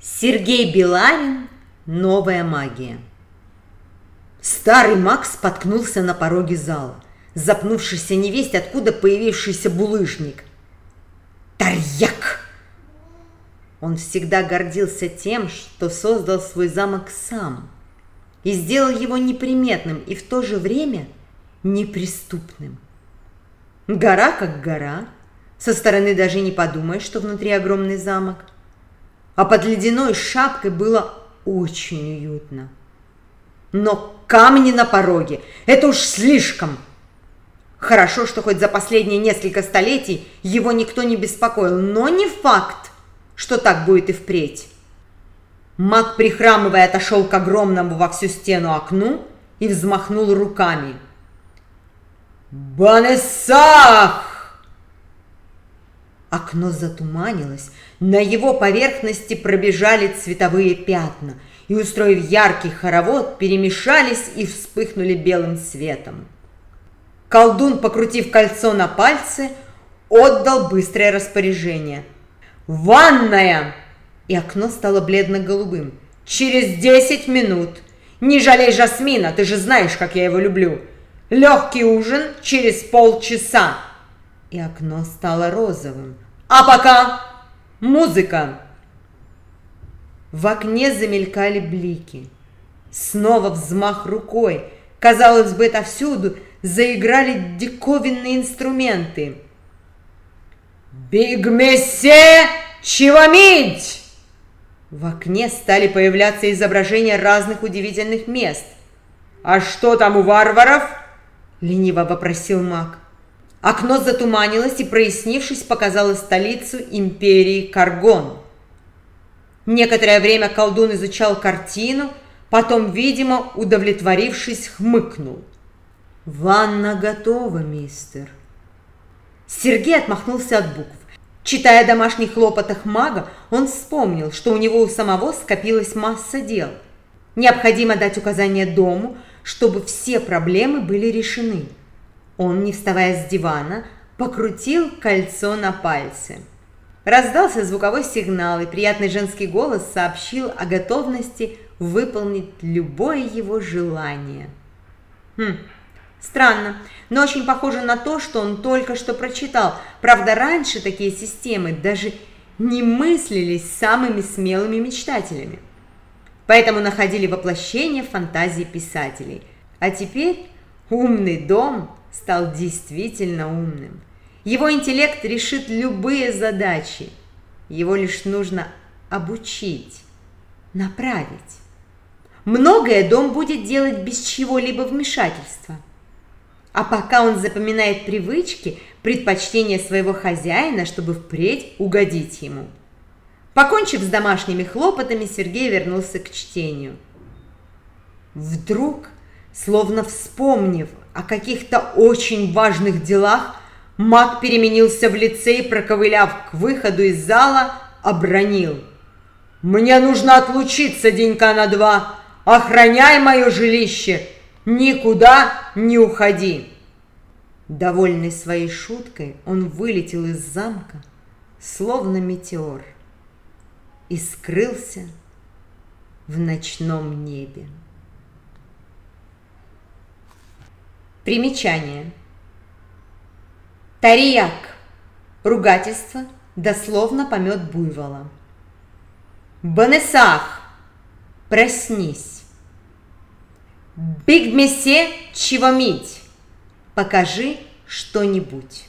Сергей Белавин «Новая магия». Старый маг споткнулся на пороге зала, запнувшийся невесть, откуда появившийся булыжник. Тарьяк! Он всегда гордился тем, что создал свой замок сам и сделал его неприметным и в то же время неприступным. Гора как гора, со стороны даже не подумаешь, что внутри огромный замок – а под ледяной шапкой было очень уютно. Но камни на пороге – это уж слишком. Хорошо, что хоть за последние несколько столетий его никто не беспокоил, но не факт, что так будет и впредь. Маг, прихрамывая, отошел к огромному во всю стену окну и взмахнул руками. «Банесах!» Окно затуманилось, на его поверхности пробежали цветовые пятна и, устроив яркий хоровод, перемешались и вспыхнули белым светом. Колдун, покрутив кольцо на пальце, отдал быстрое распоряжение. «Ванная!» И окно стало бледно-голубым. «Через десять минут! Не жалей Жасмина, ты же знаешь, как я его люблю! Легкий ужин через полчаса!» И окно стало розовым. «А пока Музыка!» В окне замелькали блики. Снова взмах рукой. Казалось бы, это всюду заиграли диковинные инструменты. «Бигмесе Чивамить!» В окне стали появляться изображения разных удивительных мест. «А что там у варваров?» — лениво вопросил маг. Окно затуманилось и, прояснившись, показало столицу империи Каргон. Некоторое время колдун изучал картину, потом, видимо, удовлетворившись, хмыкнул. «Ванна готова, мистер». Сергей отмахнулся от букв. Читая о домашних хлопотах мага, он вспомнил, что у него у самого скопилась масса дел. Необходимо дать указание дому, чтобы все проблемы были решены. Он, не вставая с дивана, покрутил кольцо на пальце. Раздался звуковой сигнал, и приятный женский голос сообщил о готовности выполнить любое его желание. Хм, странно, но очень похоже на то, что он только что прочитал. Правда, раньше такие системы даже не мыслились самыми смелыми мечтателями. Поэтому находили воплощение фантазии писателей. А теперь умный дом стал действительно умным. Его интеллект решит любые задачи. Его лишь нужно обучить, направить. Многое дом будет делать без чего-либо вмешательства. А пока он запоминает привычки, предпочтения своего хозяина, чтобы впредь угодить ему. Покончив с домашними хлопотами, Сергей вернулся к чтению. Вдруг, словно вспомнив о каких-то очень важных делах, маг переменился в лице и, проковыляв к выходу из зала, обронил. «Мне нужно отлучиться денька на два. Охраняй мое жилище. Никуда не уходи». Довольный своей шуткой, он вылетел из замка, словно метеор, и скрылся в ночном небе. Примечание. Тарияк. Ругательство, дословно помет буйвола. Банесах. Проснись. Бигмесе чивомить. Покажи что-нибудь.